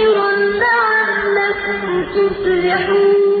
كَثِيرًا لَّعَلَّكُمْ تُفْلِحُونَ.